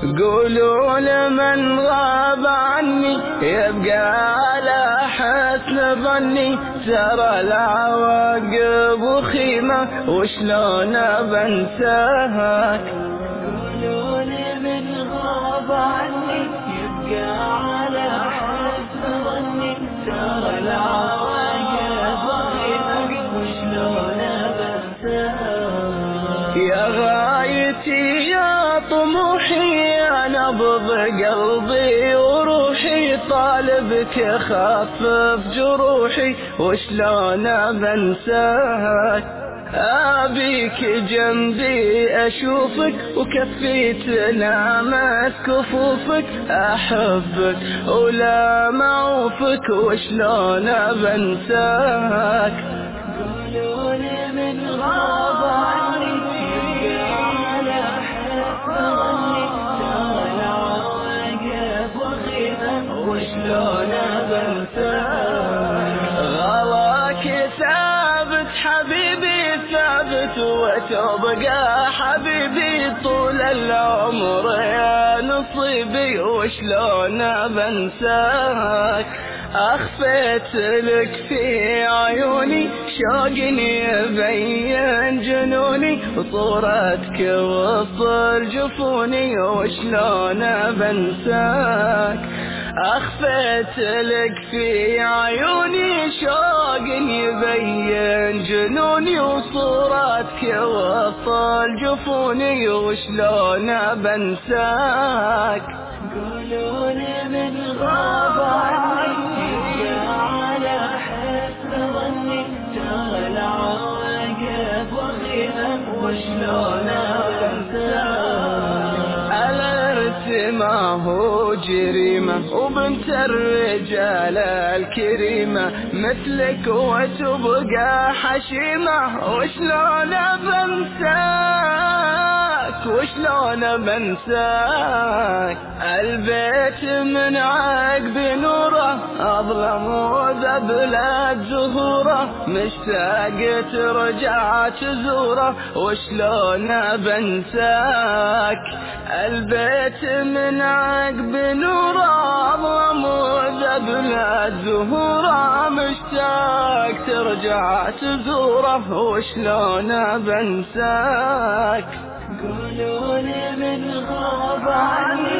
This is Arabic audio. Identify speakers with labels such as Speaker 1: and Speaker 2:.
Speaker 1: قولوا لمن غاب عني يبقى على حسن ظني. ترى العواقب وخيمة وشلون بنساك
Speaker 2: قولوا لمن غاب عني يبقى على حسن ظني. ترى العواقب وشلون بنساك
Speaker 1: يا غايتي يا طموحي نبض قلبي وروحي طالبك يخفف جروحي. وشلون بنساك؟ أبيك جنبي أشوفك وكفي تنامت كفوفك. أحبك ولا معوفك وشلون بنساك؟
Speaker 2: قولوا لمن غاب عني وشلون بنساك
Speaker 1: غلاك ثابت حبيبي ثابت وتبقى حبيبي طول العمر يا نصيبي وشلون بنساك؟ أخفيت لك في عيوني شوق يبين جنوني وصورتك وصل جفوني وشلون بنساك؟ أخفيت لك في عيوني شوق يبين جنوني وصورتك وصل جفوني وشلون بنساك؟
Speaker 2: قولوا لمن غاب عني
Speaker 1: ما هو جريمة وبنت الرجال الكريمة مثلك وتبقى حشيمة. وشلون بنساك؟ وشلون بنساك؟ البيت من عقب نوره أظلم وذبلت زهورة. مشتاق ترجع تزوره. وشلون بنساك؟ البيت من عقب نوره أظلم وذبلت زهوره مشتاق ترجع تزوره وشلون بنساك؟
Speaker 2: قولوا لمن غاب عني